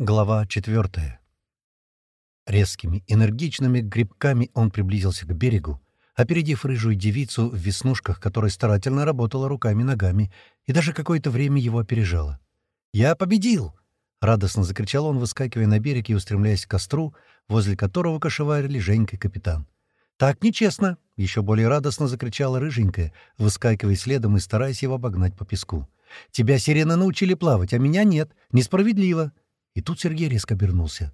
Глава четвертая. Резкими, энергичными грибками он приблизился к берегу, опередив рыжую девицу в веснушках, которая старательно работала руками и ногами, и даже какое-то время его опережала. «Я победил!» — радостно закричал он, выскакивая на берег и устремляясь к костру, возле которого кошеварили Женька и капитан. «Так нечестно!» — еще более радостно закричала рыженькая, выскакивая следом и стараясь его обогнать по песку. «Тебя сирены научили плавать, а меня нет. Несправедливо!» И тут Сергей резко обернулся.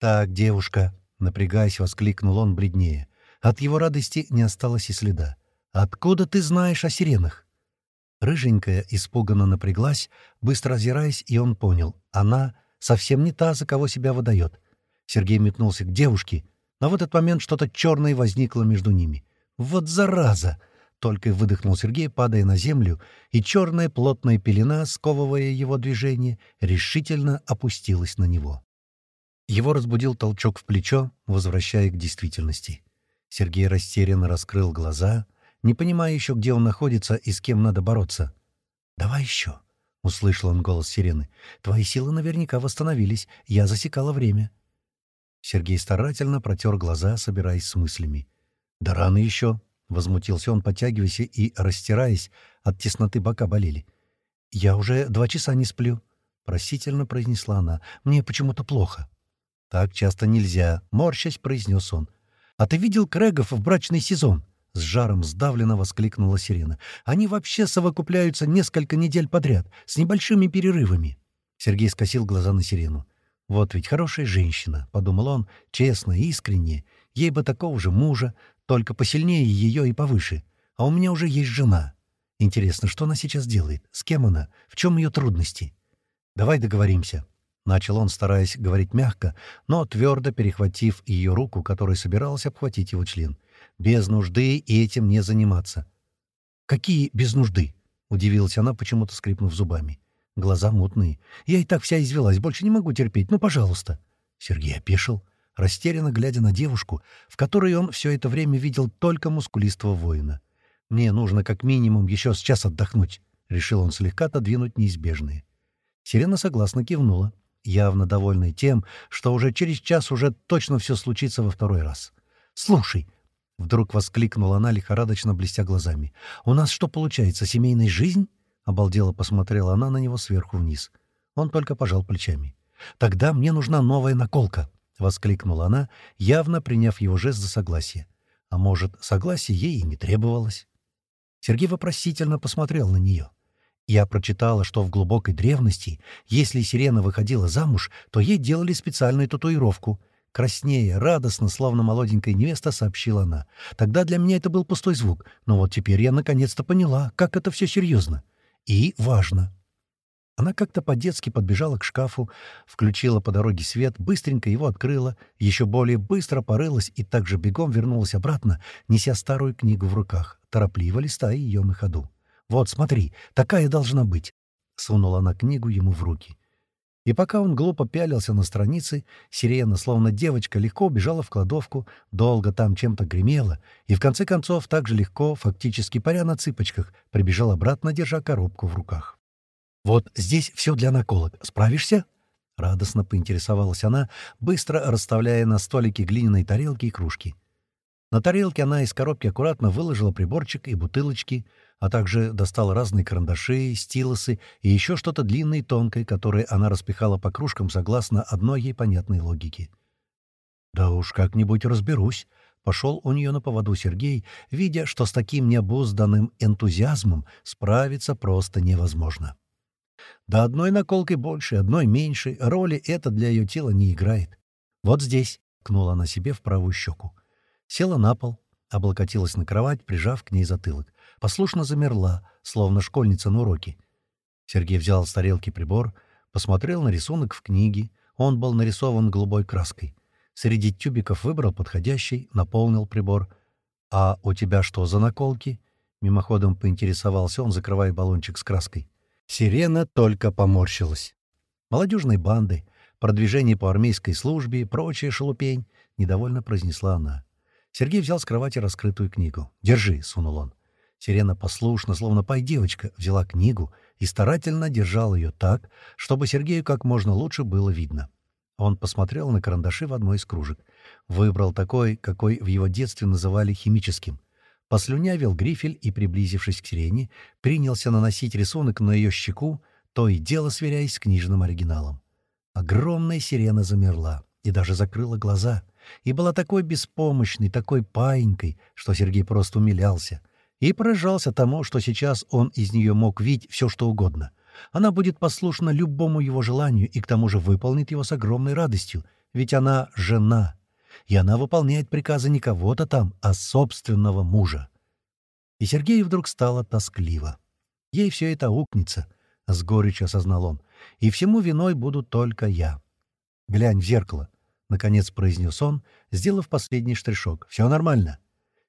«Так, девушка!» — напрягаясь, воскликнул он бледнее. От его радости не осталось и следа. «Откуда ты знаешь о сиренах?» Рыженькая испуганно напряглась, быстро озираясь, и он понял. Она совсем не та, за кого себя выдает. Сергей метнулся к девушке, но в этот момент что-то черное возникло между ними. «Вот зараза!» Только выдохнул Сергей, падая на землю, и черная плотная пелена, сковывая его движение, решительно опустилась на него. Его разбудил толчок в плечо, возвращая к действительности. Сергей растерянно раскрыл глаза, не понимая еще, где он находится и с кем надо бороться. «Давай еще», — услышал он голос сирены. «Твои силы наверняка восстановились. Я засекала время». Сергей старательно протер глаза, собираясь с мыслями. «Да рано еще», — возмутился он, подтягиваясь и растираясь, от тесноты бока болели. «Я уже два часа не сплю», — просительно произнесла она. «Мне почему-то плохо». «Так часто нельзя», — морщась произнес он. «А ты видел Крэгов в брачный сезон?» — с жаром сдавленно воскликнула Сирена. «Они вообще совокупляются несколько недель подряд, с небольшими перерывами». Сергей скосил глаза на Сирену. «Вот ведь хорошая женщина», — подумал он, честно и искренне. «Ей бы такого же мужа, только посильнее ее и повыше. А у меня уже есть жена. Интересно, что она сейчас делает? С кем она? В чем ее трудности? Давай договоримся. Начал он, стараясь говорить мягко, но твердо перехватив ее руку, которая собиралась обхватить его член. Без нужды этим не заниматься. «Какие без нужды?» — удивилась она, почему-то скрипнув зубами. Глаза мутные. «Я и так вся извелась, больше не могу терпеть. Ну, пожалуйста». Сергей опешил растерянно глядя на девушку, в которой он все это время видел только мускулистого воина. «Мне нужно как минимум еще с час отдохнуть», — решил он слегка отодвинуть неизбежное. Сирена согласно кивнула, явно довольная тем, что уже через час уже точно все случится во второй раз. «Слушай», — вдруг воскликнула она, лихорадочно блестя глазами, «у нас что получается, семейная жизнь?» — обалдело посмотрела она на него сверху вниз. Он только пожал плечами. «Тогда мне нужна новая наколка», — воскликнула она, явно приняв его жест за согласие. А может, согласие ей и не требовалось? Сергей вопросительно посмотрел на нее. Я прочитала, что в глубокой древности, если сирена выходила замуж, то ей делали специальную татуировку. Краснее, радостно, словно молоденькая невеста, сообщила она. Тогда для меня это был пустой звук, но вот теперь я наконец-то поняла, как это все серьезно. И важно. Она как-то по-детски подбежала к шкафу, включила по дороге свет, быстренько его открыла, еще более быстро порылась и также бегом вернулась обратно, неся старую книгу в руках, торопливо листая ее на ходу. «Вот, смотри, такая должна быть!» — сунула она книгу ему в руки. И пока он глупо пялился на страницы, сирена, словно девочка, легко убежала в кладовку, долго там чем-то гремела, и в конце концов так же легко, фактически паря на цыпочках, прибежал обратно, держа коробку в руках. «Вот здесь все для наколок. Справишься?» Радостно поинтересовалась она, быстро расставляя на столике глиняные тарелки и кружки. На тарелке она из коробки аккуратно выложила приборчик и бутылочки, а также достала разные карандаши, стилусы и еще что-то длинное и тонкое, которое она распихала по кружкам согласно одной ей понятной логике. «Да уж как-нибудь разберусь», — пошел у нее на поводу Сергей, видя, что с таким необузданным энтузиазмом справиться просто невозможно. Да одной наколкой больше, одной меньше, роли это для ее тела не играет. Вот здесь, — кнула она себе в правую щеку. Села на пол, облокотилась на кровать, прижав к ней затылок. Послушно замерла, словно школьница на уроке. Сергей взял с тарелки прибор, посмотрел на рисунок в книге. Он был нарисован голубой краской. Среди тюбиков выбрал подходящий, наполнил прибор. «А у тебя что за наколки?» Мимоходом поинтересовался он, закрывая баллончик с краской. Сирена только поморщилась. Молодежной банды, продвижение по армейской службе и прочая шелупень, — недовольно произнесла она. Сергей взял с кровати раскрытую книгу. «Держи», — сунул он. Сирена послушно, словно пай-девочка, взяла книгу и старательно держала ее так, чтобы Сергею как можно лучше было видно. Он посмотрел на карандаши в одной из кружек. Выбрал такой, какой в его детстве называли химическим. Послюнявил грифель и, приблизившись к сирене, принялся наносить рисунок на ее щеку, то и дело сверяясь с книжным оригиналом. Огромная сирена замерла и даже закрыла глаза, и была такой беспомощной, такой паинькой, что Сергей просто умилялся — и поражался тому, что сейчас он из нее мог видеть все, что угодно. Она будет послушна любому его желанию и к тому же выполнит его с огромной радостью, ведь она жена, и она выполняет приказы не кого-то там, а собственного мужа. И Сергею вдруг стало тоскливо. Ей все это укнется, — с горечью осознал он, — и всему виной буду только я. «Глянь в зеркало», — наконец произнес он, сделав последний штришок. «Все нормально».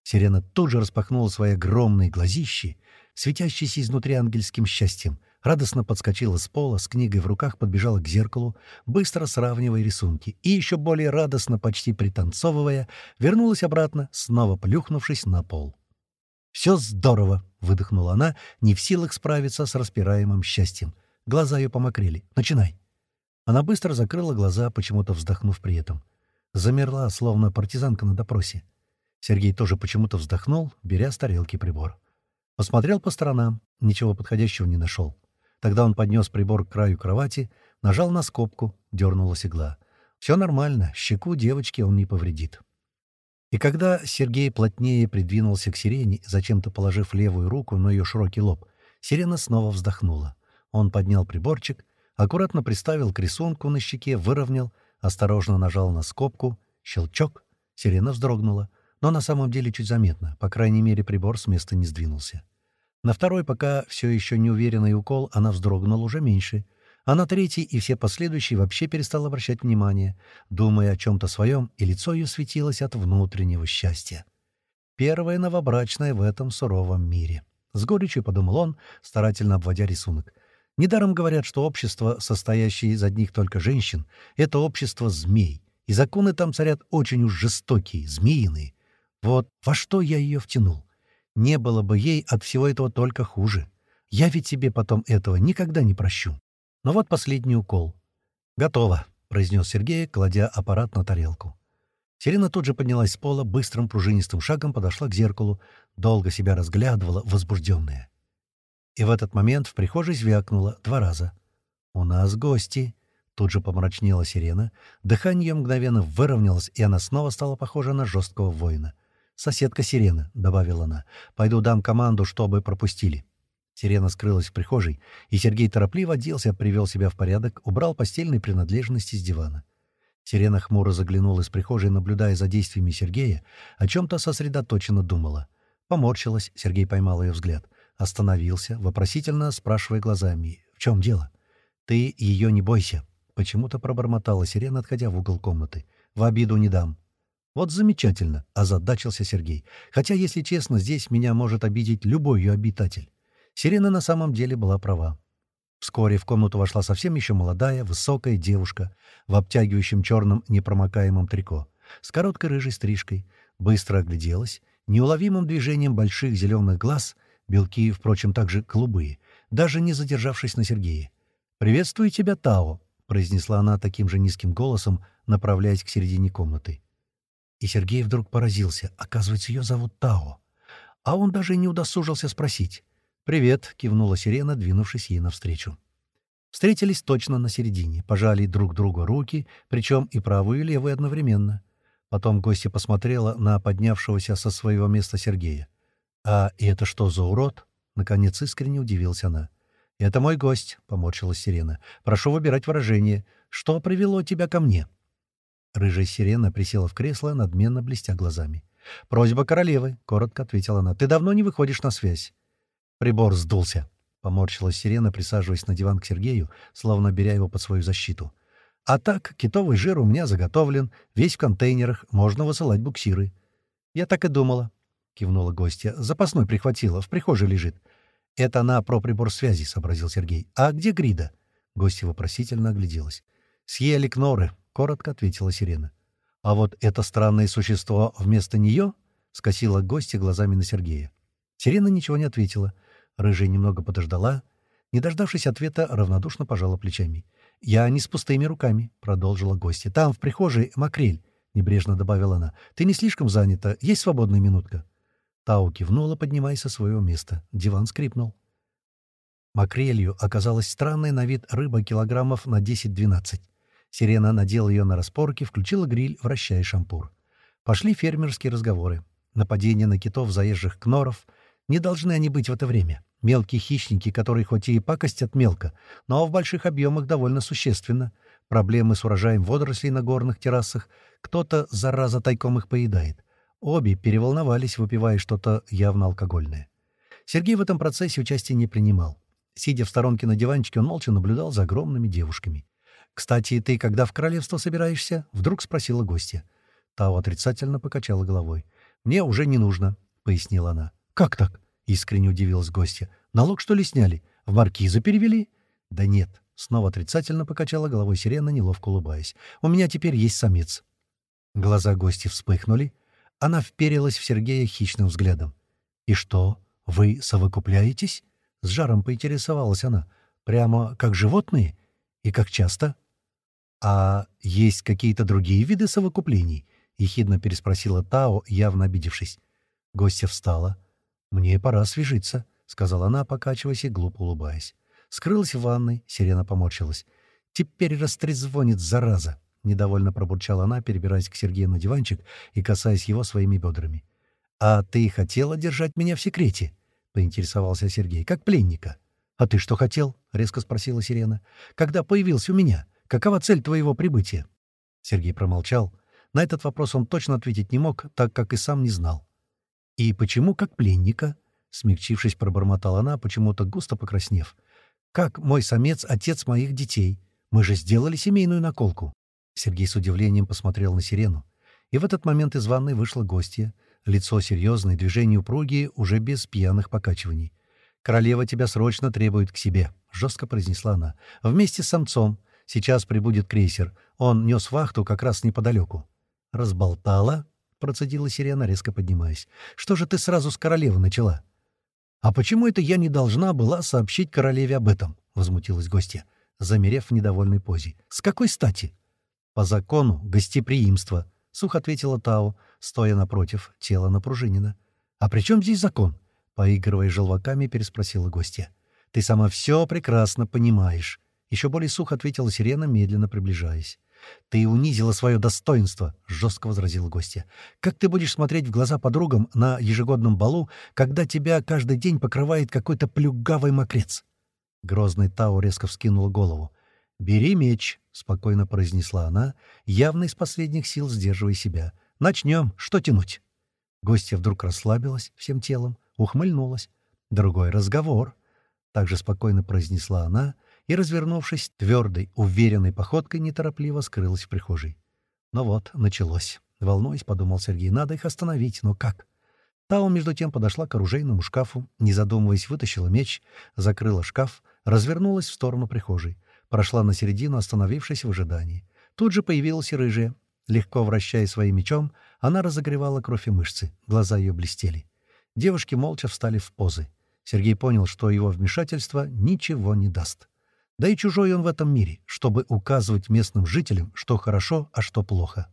Сирена тут же распахнула свои огромные глазищи, светящиеся изнутри ангельским счастьем, радостно подскочила с пола, с книгой в руках подбежала к зеркалу, быстро сравнивая рисунки, и еще более радостно, почти пританцовывая, вернулась обратно, снова плюхнувшись на пол. «Все здорово!» — выдохнула она, не в силах справиться с распираемым счастьем. Глаза ее помокрели. «Начинай!» Она быстро закрыла глаза, почему-то вздохнув при этом. Замерла, словно партизанка на допросе. Сергей тоже почему-то вздохнул, беря с тарелки прибор. Посмотрел по сторонам, ничего подходящего не нашел. Тогда он поднес прибор к краю кровати, нажал на скобку, дернулась игла. Все нормально, щеку девочки он не повредит. И когда Сергей плотнее придвинулся к сирене, зачем-то положив левую руку на ее широкий лоб, сирена снова вздохнула. Он поднял приборчик, аккуратно приставил к рисунку на щеке, выровнял, осторожно нажал на скобку, щелчок, сирена вздрогнула, но на самом деле чуть заметно, по крайней мере прибор с места не сдвинулся. На второй, пока все еще неуверенный укол, она вздрогнула уже меньше, а на третий и все последующие вообще перестала обращать внимание, думая о чем-то своем, и лицо ее светилось от внутреннего счастья. Первая новобрачная в этом суровом мире. С горечью подумал он, старательно обводя рисунок. Недаром говорят, что общество, состоящее из одних только женщин, — это общество змей, и законы там царят очень уж жестокие, змеиные, вот во что я ее втянул. Не было бы ей от всего этого только хуже. Я ведь тебе потом этого никогда не прощу. Но вот последний укол. «Готово», — произнес Сергей, кладя аппарат на тарелку. Сирена тут же поднялась с пола, быстрым пружинистым шагом подошла к зеркалу, долго себя разглядывала, возбужденная. И в этот момент в прихожей звякнула два раза. «У нас гости», — тут же помрачнела сирена, дыхание мгновенно выровнялось, и она снова стала похожа на жесткого воина — «Соседка Сирена», — добавила она. «Пойду дам команду, чтобы пропустили». Сирена скрылась в прихожей, и Сергей торопливо оделся, привел себя в порядок, убрал постельные принадлежности с дивана. Сирена хмуро заглянула из прихожей, наблюдая за действиями Сергея, о чем-то сосредоточенно думала. Поморщилась, Сергей поймал ее взгляд. Остановился, вопросительно спрашивая глазами. «В чем дело?» «Ты ее не бойся», — почему-то пробормотала Сирена, отходя в угол комнаты. «В обиду не дам». «Вот замечательно», — озадачился Сергей. «Хотя, если честно, здесь меня может обидеть любой ее обитатель». Сирена на самом деле была права. Вскоре в комнату вошла совсем еще молодая, высокая девушка в обтягивающем черном непромокаемом трико, с короткой рыжей стрижкой, быстро огляделась, неуловимым движением больших зеленых глаз, белки, впрочем, также голубые, даже не задержавшись на Сергее. «Приветствую тебя, Тао», — произнесла она таким же низким голосом, направляясь к середине комнаты. И Сергей вдруг поразился. Оказывается, ее зовут Тао. А он даже не удосужился спросить. «Привет», — кивнула сирена, двинувшись ей навстречу. Встретились точно на середине, пожали друг другу руки, причем и правую, и левую одновременно. Потом гостья посмотрела на поднявшегося со своего места Сергея. «А это что за урод?» — наконец искренне удивилась она. «Это мой гость», — поморщилась сирена. «Прошу выбирать выражение. Что привело тебя ко мне?» Рыжая сирена присела в кресло, надменно блестя глазами. «Просьба королевы», — коротко ответила она. «Ты давно не выходишь на связь». Прибор сдулся. Поморщилась сирена, присаживаясь на диван к Сергею, словно беря его под свою защиту. «А так, китовый жир у меня заготовлен, весь в контейнерах, можно высылать буксиры». «Я так и думала», — кивнула гостья. «Запасной прихватила, в прихожей лежит». «Это она про прибор связи», — сообразил Сергей. «А где Грида?» Гостья вопросительно огляделась. «Съели кноры», коротко ответила сирена. «А вот это странное существо вместо нее?» — скосила гостья глазами на Сергея. Сирена ничего не ответила. Рыжая немного подождала. Не дождавшись ответа, равнодушно пожала плечами. «Я не с пустыми руками», — продолжила гостья. «Там, в прихожей, макрель», — небрежно добавила она. «Ты не слишком занята. Есть свободная минутка?» Тау кивнула, поднимаясь со своего места. Диван скрипнул. Макрелью оказалась странная на вид рыба килограммов на 10-12. Сирена надела ее на распорки, включила гриль, вращая шампур. Пошли фермерские разговоры. Нападение на китов заезжих кноров. Не должны они быть в это время. Мелкие хищники, которые хоть и пакостят мелко, но в больших объемах довольно существенно. Проблемы с урожаем водорослей на горных террасах. Кто-то, зараза, тайком их поедает. Обе переволновались, выпивая что-то явно алкогольное. Сергей в этом процессе участия не принимал. Сидя в сторонке на диванчике, он молча наблюдал за огромными девушками. «Кстати, ты когда в королевство собираешься?» — вдруг спросила гостья. Тао отрицательно покачала головой. «Мне уже не нужно», — пояснила она. «Как так?» — искренне удивилась гостья. «Налог, что ли, сняли? В маркиза перевели?» «Да нет», — снова отрицательно покачала головой сирена, неловко улыбаясь. «У меня теперь есть самец». Глаза гости вспыхнули. Она вперилась в Сергея хищным взглядом. «И что, вы совокупляетесь?» — с жаром поинтересовалась она. «Прямо как животные? И как часто?» «А есть какие-то другие виды совокуплений?» — ехидно переспросила Тао, явно обидевшись. Гостья встала. «Мне пора освежиться», — сказала она, покачиваясь и глупо улыбаясь. Скрылась в ванной, сирена поморщилась. «Теперь растрезвонит, зараза!» — недовольно пробурчала она, перебираясь к Сергею на диванчик и касаясь его своими бедрами. «А ты хотела держать меня в секрете?» — поинтересовался Сергей. «Как пленника». «А ты что хотел?» — резко спросила сирена. «Когда появился у меня?» Какова цель твоего прибытия?» Сергей промолчал. На этот вопрос он точно ответить не мог, так как и сам не знал. «И почему как пленника?» Смягчившись, пробормотала она, почему-то густо покраснев. «Как мой самец — отец моих детей? Мы же сделали семейную наколку». Сергей с удивлением посмотрел на сирену. И в этот момент из ванной вышла гостья. Лицо серьезное, движения упругие, уже без пьяных покачиваний. «Королева тебя срочно требует к себе», — жестко произнесла она. «Вместе с самцом. Сейчас прибудет крейсер. Он нес вахту как раз неподалеку». «Разболтала?» — процедила сирена, резко поднимаясь. «Что же ты сразу с королевы начала?» «А почему это я не должна была сообщить королеве об этом?» — возмутилась гостья, замерев в недовольной позе. «С какой стати?» «По закону гостеприимства», — сухо ответила Тао, стоя напротив, тело напружинено. «А при чем здесь закон?» — поигрывая желваками, переспросила гостья. «Ты сама все прекрасно понимаешь. Еще более сухо ответила сирена, медленно приближаясь. «Ты унизила свое достоинство», — жестко возразила гостья. «Как ты будешь смотреть в глаза подругам на ежегодном балу, когда тебя каждый день покрывает какой-то плюгавый мокрец?» Грозный Тау резко вскинула голову. «Бери меч», — спокойно произнесла она, явно из последних сил сдерживая себя. «Начнем. Что тянуть?» Гостья вдруг расслабилась всем телом, ухмыльнулась. «Другой разговор», — также спокойно произнесла она, — и, развернувшись, твердой, уверенной походкой неторопливо скрылась в прихожей. «Ну вот, началось». Волнуясь, подумал Сергей, надо их остановить, но как? Тао, между тем, подошла к оружейному шкафу, не задумываясь, вытащила меч, закрыла шкаф, развернулась в сторону прихожей, прошла на середину, остановившись в ожидании. Тут же появилась рыжая. Легко вращая своим мечом, она разогревала кровь и мышцы, глаза ее блестели. Девушки молча встали в позы. Сергей понял, что его вмешательство ничего не даст. Да и чужой он в этом мире, чтобы указывать местным жителям, что хорошо, а что плохо.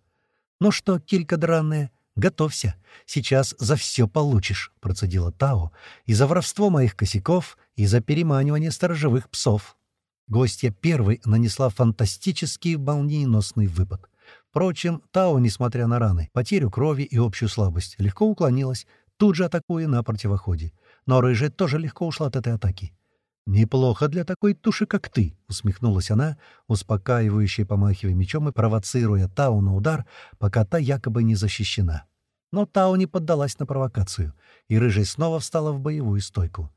«Ну что, килька драная, готовься. Сейчас за все получишь», — процедила Тао, «и за воровство моих косяков, и за переманивание сторожевых псов». Гостья первой нанесла фантастический молниеносный выпад. Впрочем, Тао, несмотря на раны, потерю крови и общую слабость, легко уклонилась, тут же атакуя на противоходе. Но рыжая тоже легко ушла от этой атаки. «Неплохо для такой туши, как ты», — усмехнулась она, успокаивающе помахивая мечом и провоцируя Тау на удар, пока та якобы не защищена. Но Тау не поддалась на провокацию, и Рыжий снова встала в боевую стойку.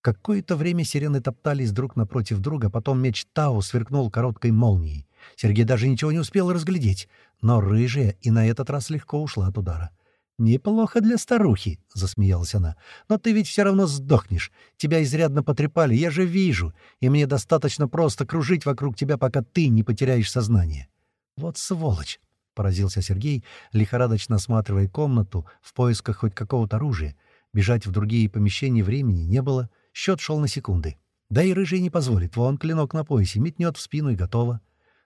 Какое-то время сирены топтались друг напротив друга, потом меч Тау сверкнул короткой молнией. Сергей даже ничего не успел разглядеть, но Рыжая и на этот раз легко ушла от удара. «Неплохо для старухи», — засмеялась она. «Но ты ведь все равно сдохнешь. Тебя изрядно потрепали, я же вижу, и мне достаточно просто кружить вокруг тебя, пока ты не потеряешь сознание». «Вот сволочь!» — поразился Сергей, лихорадочно осматривая комнату в поисках хоть какого-то оружия. Бежать в другие помещения времени не было, счет шел на секунды. Да и рыжий не позволит, вон клинок на поясе, метнет в спину и готово.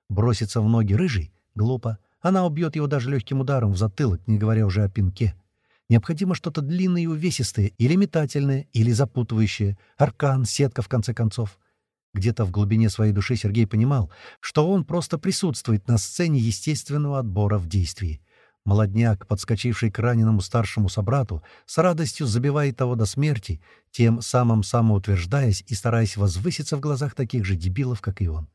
Броситься в ноги рыжий — глупо. Она убьет его даже легким ударом в затылок, не говоря уже о пинке. Необходимо что-то длинное и увесистое, или метательное, или запутывающее. Аркан, сетка, в конце концов. Где-то в глубине своей души Сергей понимал, что он просто присутствует на сцене естественного отбора в действии. Молодняк, подскочивший к раненому старшему собрату, с радостью забивает его до смерти, тем самым самоутверждаясь и стараясь возвыситься в глазах таких же дебилов, как и он.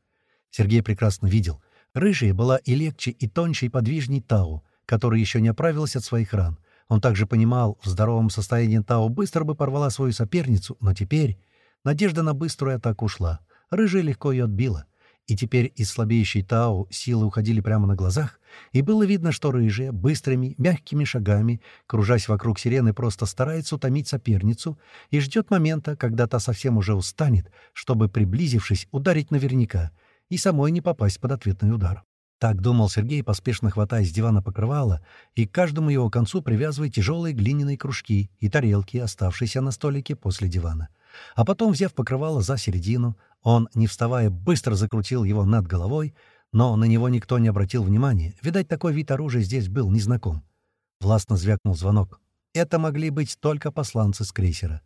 Сергей прекрасно видел. Рыжая была и легче, и тоньше, и подвижней Тау, который еще не оправился от своих ран. Он также понимал, в здоровом состоянии Тау быстро бы порвала свою соперницу, но теперь надежда на быструю атаку ушла. Рыжая легко ее отбила. И теперь из слабеющей Тау силы уходили прямо на глазах, и было видно, что рыжая быстрыми, мягкими шагами, кружась вокруг сирены, просто старается утомить соперницу и ждет момента, когда та совсем уже устанет, чтобы, приблизившись, ударить наверняка — и самой не попасть под ответный удар. Так думал Сергей, поспешно хватая с дивана покрывала и к каждому его концу привязывая тяжелые глиняные кружки и тарелки, оставшиеся на столике после дивана. А потом, взяв покрывало за середину, он, не вставая, быстро закрутил его над головой, но на него никто не обратил внимания. Видать, такой вид оружия здесь был незнаком. Властно звякнул звонок. Это могли быть только посланцы с крейсера.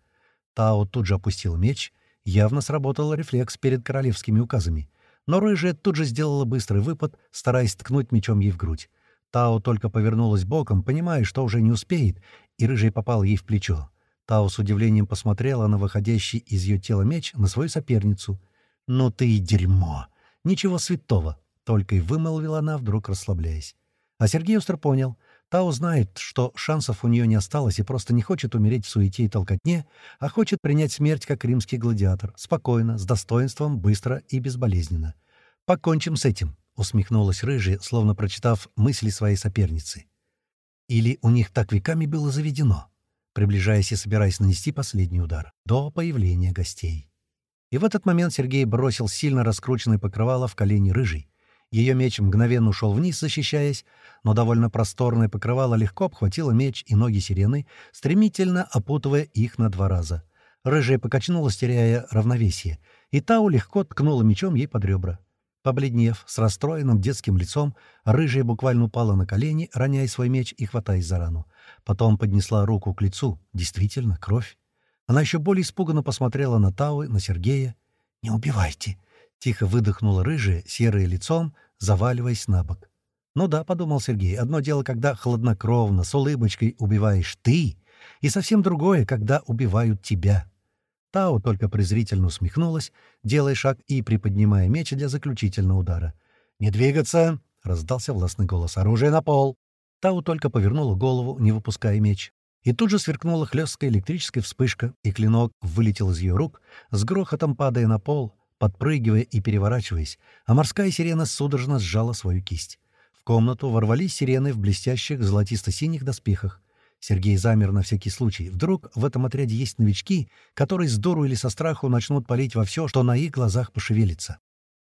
Тао тут же опустил меч. Явно сработал рефлекс перед королевскими указами. Но рыжая тут же сделала быстрый выпад, стараясь ткнуть мечом ей в грудь. Тао только повернулась боком, понимая, что уже не успеет, и рыжий попал ей в плечо. Тао с удивлением посмотрела на выходящий из ее тела меч на свою соперницу. «Ну ты и дерьмо! Ничего святого!» — только и вымолвила она, вдруг расслабляясь. А Сергей остро понял. Тао знает, что шансов у нее не осталось и просто не хочет умереть в суете и толкотне, а хочет принять смерть как римский гладиатор, спокойно, с достоинством, быстро и безболезненно. «Покончим с этим», — усмехнулась рыжая, словно прочитав мысли своей соперницы. Или у них так веками было заведено, приближаясь и собираясь нанести последний удар, до появления гостей. И в этот момент Сергей бросил сильно раскрученный покрывало в колени рыжей, ее меч мгновенно ушел вниз, защищаясь, но довольно просторное покрывало легко обхватило меч и ноги сирены, стремительно опутывая их на два раза. Рыжая покачнулась, теряя равновесие, и Тау легко ткнула мечом ей под ребра. Побледнев, с расстроенным детским лицом, рыжая буквально упала на колени, роняя свой меч и хватаясь за рану. Потом поднесла руку к лицу. Действительно, кровь. Она еще более испуганно посмотрела на Тау, на Сергея. «Не убивайте!» Тихо выдохнула рыжая, серое лицом, заваливаясь на бок. «Ну да», — подумал Сергей, — «одно дело, когда хладнокровно, с улыбочкой убиваешь ты, и совсем другое, когда убивают тебя». Тао только презрительно усмехнулась, делая шаг и приподнимая меч для заключительного удара. «Не двигаться!» — раздался властный голос. «Оружие на пол!» Тау только повернула голову, не выпуская меч. И тут же сверкнула хлесткая электрическая вспышка, и клинок вылетел из ее рук, с грохотом падая на пол, подпрыгивая и переворачиваясь, а морская сирена судорожно сжала свою кисть. В комнату ворвались сирены в блестящих золотисто-синих доспехах. Сергей замер на всякий случай. Вдруг в этом отряде есть новички, которые с дуру или со страху начнут палить во все, что на их глазах пошевелится.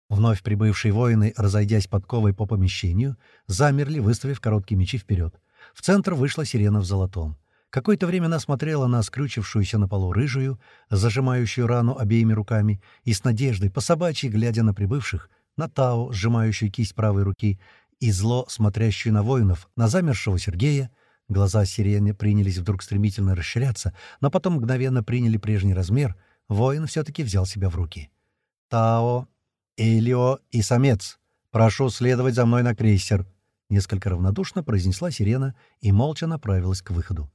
Вновь прибывшие воины, разойдясь подковой по помещению, замерли, выставив короткие мечи вперед. В центр вышла сирена в золотом. Какое-то время она смотрела на скрючившуюся на полу рыжую, зажимающую рану обеими руками, и с надеждой, по собачьей, глядя на прибывших, на Тао, сжимающую кисть правой руки, и зло, смотрящую на воинов, на замершего Сергея. Глаза сирены принялись вдруг стремительно расширяться, но потом мгновенно приняли прежний размер. Воин все-таки взял себя в руки. «Тао, Элио и самец, прошу следовать за мной на крейсер», несколько равнодушно произнесла сирена и молча направилась к выходу.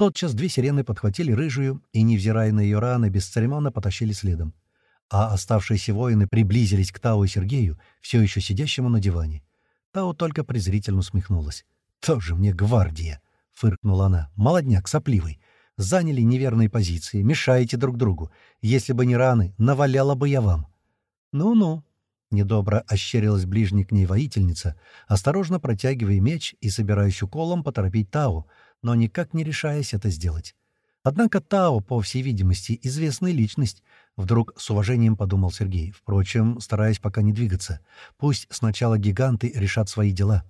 Тотчас две сирены подхватили рыжую и, невзирая на ее раны, бесцеремонно потащили следом. А оставшиеся воины приблизились к Тау и Сергею, все еще сидящему на диване. Тау только презрительно усмехнулась. «Тоже мне гвардия!» — фыркнула она. «Молодняк, сопливый. Заняли неверные позиции, мешаете друг другу. Если бы не раны, наваляла бы я вам». «Ну-ну», — недобро ощерилась ближний к ней воительница, осторожно протягивая меч и собираясь уколом поторопить Тау, но никак не решаясь это сделать. Однако Тао, по всей видимости, известная личность, вдруг с уважением подумал Сергей, впрочем, стараясь пока не двигаться. Пусть сначала гиганты решат свои дела.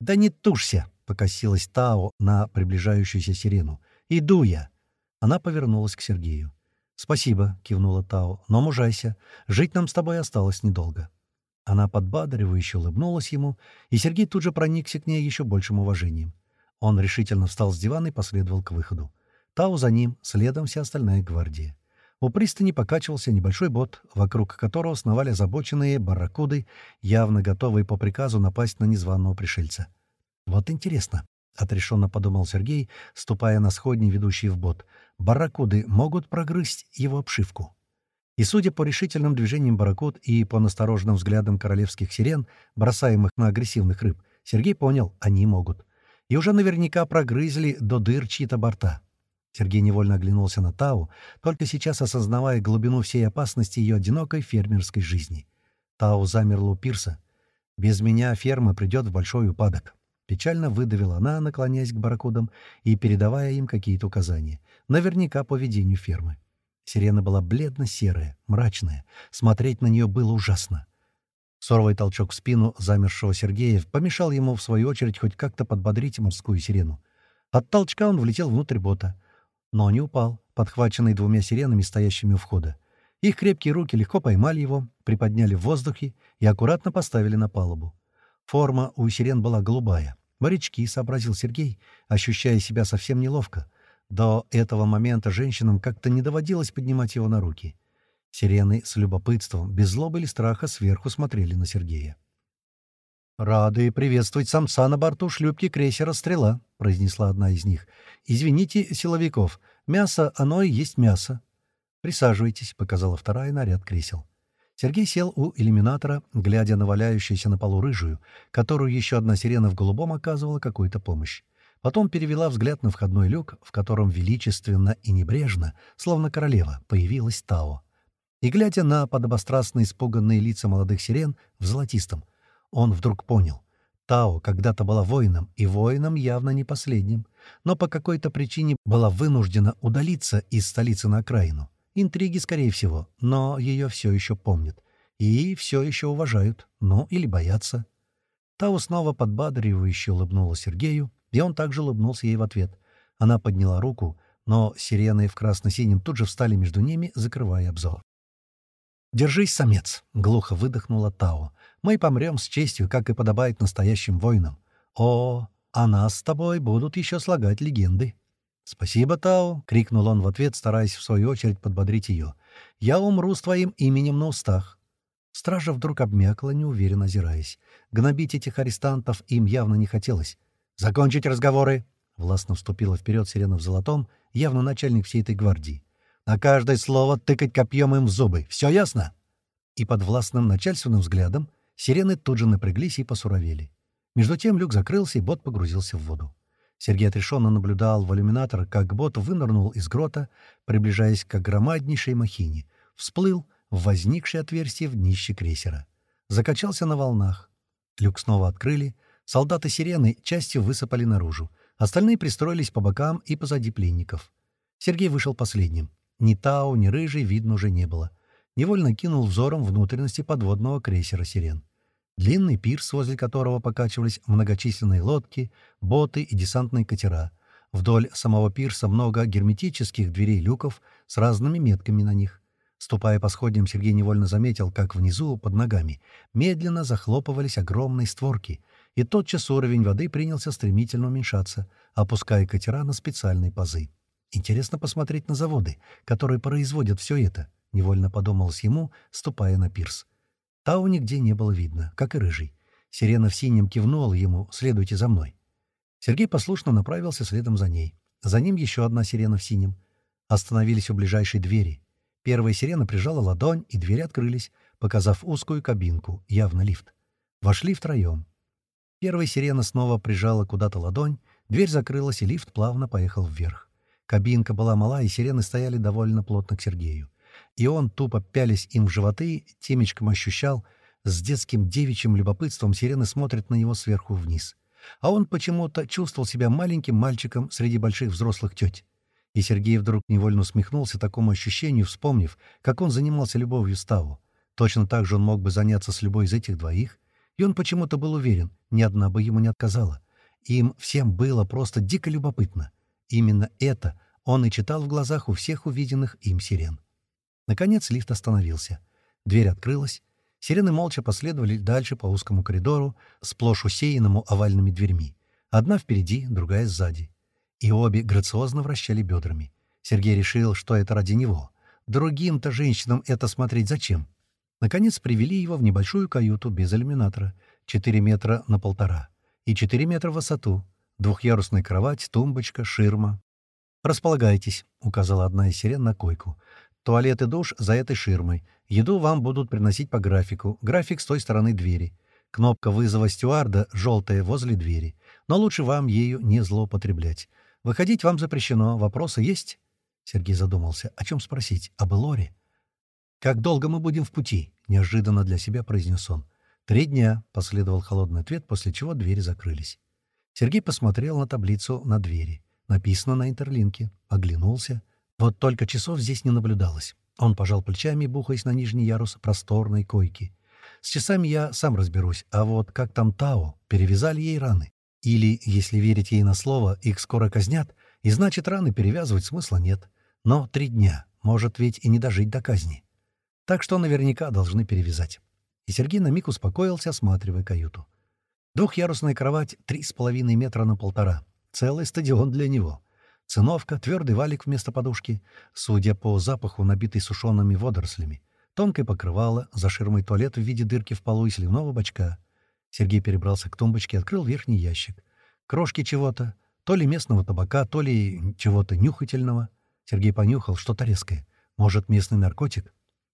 «Да не тушься!» — покосилась Тао на приближающуюся сирену. «Иду я!» Она повернулась к Сергею. «Спасибо», — кивнула Тао, — «но мужайся. Жить нам с тобой осталось недолго». Она подбадривающе улыбнулась ему, и Сергей тут же проникся к ней еще большим уважением. Он решительно встал с дивана и последовал к выходу. Тау за ним, следом вся остальная гвардия. У пристани покачивался небольшой бот, вокруг которого сновали озабоченные барракуды, явно готовые по приказу напасть на незваного пришельца. «Вот интересно», — отрешенно подумал Сергей, ступая на сходни, ведущие в бот, — «барракуды могут прогрызть его обшивку». И, судя по решительным движениям барракуд и по настороженным взглядам королевских сирен, бросаемых на агрессивных рыб, Сергей понял — они могут. И уже наверняка прогрызли до дыр чьи-то борта. Сергей невольно оглянулся на Тау, только сейчас осознавая глубину всей опасности ее одинокой фермерской жизни. Тау замерла у пирса. «Без меня ферма придет в большой упадок». Печально выдавила она, наклоняясь к барракудам и передавая им какие-то указания. Наверняка по ведению фермы. Сирена была бледно-серая, мрачная. Смотреть на нее было ужасно. Соровый толчок в спину замершего Сергея помешал ему, в свою очередь, хоть как-то подбодрить морскую сирену. От толчка он влетел внутрь бота — но не упал, подхваченный двумя сиренами, стоящими у входа. Их крепкие руки легко поймали его, приподняли в воздухе и аккуратно поставили на палубу. Форма у сирен была голубая. «Морячки», — сообразил Сергей, ощущая себя совсем неловко. До этого момента женщинам как-то не доводилось поднимать его на руки. Сирены с любопытством, без злобы или страха сверху смотрели на Сергея. «Рады приветствовать самца на борту шлюпки крейсера «Стрела», — произнесла одна из них. «Извините, силовиков, мясо, оно и есть мясо». «Присаживайтесь», — показала вторая на ряд кресел. Сергей сел у иллюминатора, глядя на валяющуюся на полу рыжую, которую еще одна сирена в голубом оказывала какую-то помощь. Потом перевела взгляд на входной люк, в котором величественно и небрежно, словно королева, появилась Тао. И, глядя на подобострастно испуганные лица молодых сирен в золотистом, — он вдруг понял. Тао когда-то была воином, и воином явно не последним, но по какой-то причине была вынуждена удалиться из столицы на окраину. Интриги, скорее всего, но ее все еще помнят. И все еще уважают, ну или боятся. Тао снова подбадривающе улыбнула Сергею, и он также улыбнулся ей в ответ. Она подняла руку, но сирены в красно-синем тут же встали между ними, закрывая обзор. «Держись, самец!» — глухо выдохнула Тао. Мы помрем с честью, как и подобает настоящим воинам. О, а нас с тобой будут еще слагать легенды». «Спасибо, Тао!» — крикнул он в ответ, стараясь в свою очередь подбодрить ее. «Я умру с твоим именем на устах». Стража вдруг обмякла, неуверенно озираясь. Гнобить этих арестантов им явно не хотелось. «Закончить разговоры!» — властно вступила вперед сирена в золотом, явно начальник всей этой гвардии. «На каждое слово тыкать копьем им в зубы. Все ясно?» И под властным начальственным взглядом Сирены тут же напряглись и посуровели. Между тем люк закрылся, и бот погрузился в воду. Сергей отрешенно наблюдал в иллюминатор, как бот вынырнул из грота, приближаясь к громаднейшей махине, всплыл в возникшее отверстие в днище крейсера. Закачался на волнах. Люк снова открыли, солдаты сирены частью высыпали наружу, остальные пристроились по бокам и позади пленников. Сергей вышел последним. Ни Тау, ни Рыжий видно уже не было невольно кинул взором внутренности подводного крейсера «Сирен». Длинный пирс, возле которого покачивались многочисленные лодки, боты и десантные катера. Вдоль самого пирса много герметических дверей-люков с разными метками на них. Ступая по сходням, Сергей невольно заметил, как внизу, под ногами, медленно захлопывались огромные створки, и тотчас уровень воды принялся стремительно уменьшаться, опуская катера на специальные пазы. Интересно посмотреть на заводы, которые производят все это. — невольно подумалось ему, ступая на пирс. Тау нигде не было видно, как и рыжий. Сирена в синем кивнула ему «Следуйте за мной». Сергей послушно направился следом за ней. За ним еще одна сирена в синем. Остановились у ближайшей двери. Первая сирена прижала ладонь, и двери открылись, показав узкую кабинку, явно лифт. Вошли втроем. Первая сирена снова прижала куда-то ладонь, дверь закрылась, и лифт плавно поехал вверх. Кабинка была мала, и сирены стояли довольно плотно к Сергею и он, тупо пялись им в животы, темечком ощущал, с детским девичьим любопытством сирены смотрят на него сверху вниз. А он почему-то чувствовал себя маленьким мальчиком среди больших взрослых теть. И Сергей вдруг невольно усмехнулся такому ощущению, вспомнив, как он занимался любовью с Таву. Точно так же он мог бы заняться с любой из этих двоих. И он почему-то был уверен, ни одна бы ему не отказала. Им всем было просто дико любопытно. Именно это он и читал в глазах у всех увиденных им сирен. Наконец лифт остановился. Дверь открылась. Сирены молча последовали дальше по узкому коридору, сплошь усеянному овальными дверьми. Одна впереди, другая сзади. И обе грациозно вращали бедрами. Сергей решил, что это ради него. Другим-то женщинам это смотреть зачем? Наконец привели его в небольшую каюту без иллюминатора, 4 метра на полтора, и 4 метра в высоту, двухъярусная кровать, тумбочка, ширма. «Располагайтесь», — указала одна из сирен на койку. «Туалет и душ за этой ширмой. Еду вам будут приносить по графику. График с той стороны двери. Кнопка вызова стюарда желтая возле двери. Но лучше вам ею не злоупотреблять. Выходить вам запрещено. Вопросы есть?» Сергей задумался. «О чем спросить? Об Элоре?» «Как долго мы будем в пути?» — неожиданно для себя произнес он. «Три дня», — последовал холодный ответ, после чего двери закрылись. Сергей посмотрел на таблицу на двери. Написано на интерлинке. Оглянулся. Вот только часов здесь не наблюдалось. Он пожал плечами, бухаясь на нижний ярус просторной койки. С часами я сам разберусь, а вот как там Тао, перевязали ей раны. Или, если верить ей на слово, их скоро казнят, и значит, раны перевязывать смысла нет. Но три дня, может ведь и не дожить до казни. Так что наверняка должны перевязать. И Сергей на миг успокоился, осматривая каюту. Двухъярусная кровать — три с половиной метра на полтора. Целый стадион для него. Циновка, твердый валик вместо подушки, судя по запаху, набитый сушеными водорослями. Тонкое покрывало, за ширмой туалет в виде дырки в полу и сливного бачка. Сергей перебрался к тумбочке, открыл верхний ящик. Крошки чего-то, то ли местного табака, то ли чего-то нюхательного. Сергей понюхал что-то резкое. Может, местный наркотик?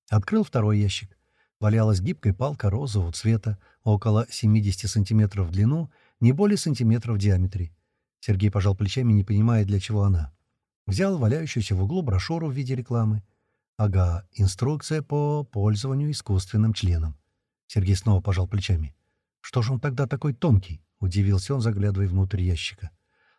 Открыл второй ящик. Валялась гибкая палка розового цвета, около 70 сантиметров в длину, не более сантиметра в диаметре. Сергей пожал плечами, не понимая, для чего она. Взял валяющуюся в углу брошюру в виде рекламы. Ага, инструкция по пользованию искусственным членом. Сергей снова пожал плечами. «Что же он тогда такой тонкий?» — удивился он, заглядывая внутрь ящика.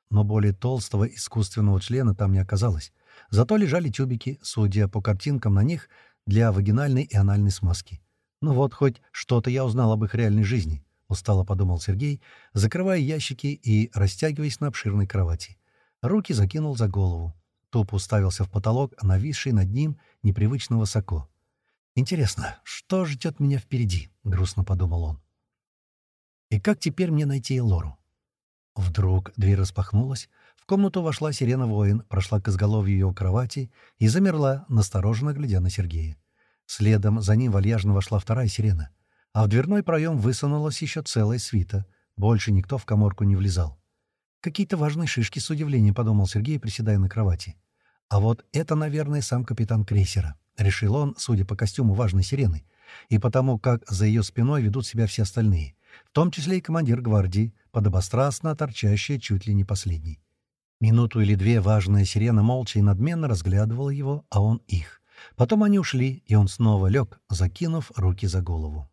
Но более толстого искусственного члена там не оказалось. Зато лежали тюбики, судя по картинкам на них, для вагинальной и анальной смазки. Ну вот, хоть что-то я узнал об их реальной жизни, — устало подумал Сергей, закрывая ящики и растягиваясь на обширной кровати. Руки закинул за голову. Туп уставился в потолок, нависший над ним непривычно высоко. «Интересно, что ждет меня впереди?» — грустно подумал он. «И как теперь мне найти Лору?» Вдруг дверь распахнулась, в комнату вошла сирена-воин, прошла к изголовью ее кровати и замерла, настороженно глядя на Сергея. Следом за ним вальяжно вошла вторая сирена, а в дверной проем высунулась еще целая свита. Больше никто в коморку не влезал. «Какие-то важные шишки, с удивлением», — подумал Сергей, приседая на кровати. «А вот это, наверное, сам капитан крейсера», — решил он, судя по костюму важной сирены, и потому, как за ее спиной ведут себя все остальные, в том числе и командир гвардии, подобострастно торчащая чуть ли не последней. Минуту или две важная сирена молча и надменно разглядывала его, а он их. Потом они ушли, и он снова лег, закинув руки за голову.